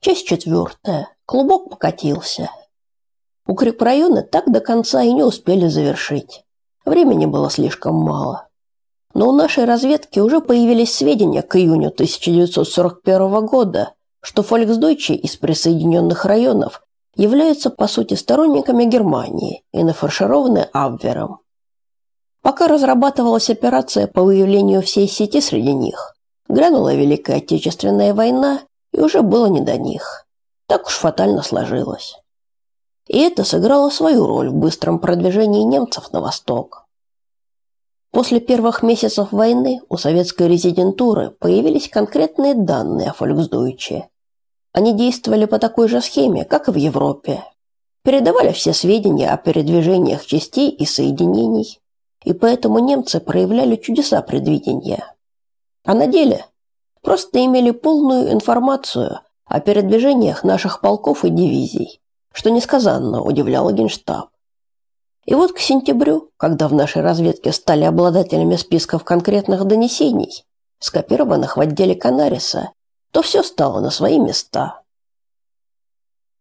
Часть четвертая. Клубок покатился. Укрепрайоны так до конца и не успели завершить. Времени было слишком мало. Но у нашей разведки уже появились сведения к июню 1941 года, что фольксдойчи из присоединенных районов являются по сути сторонниками Германии и нафаршированы Абвером. Пока разрабатывалась операция по выявлению всей сети среди них, грянула Великая Отечественная война, и уже было не до них. Так уж фатально сложилось. И это сыграло свою роль в быстром продвижении немцев на восток. После первых месяцев войны у советской резидентуры появились конкретные данные о Фольксдойче. Они действовали по такой же схеме, как и в Европе. Передавали все сведения о передвижениях частей и соединений, и поэтому немцы проявляли чудеса предвидения. А на деле просто имели полную информацию о передвижениях наших полков и дивизий, что несказанно удивляло Генштаб. И вот к сентябрю, когда в нашей разведке стали обладателями списков конкретных донесений, скопированных в отделе Канариса, то все стало на свои места.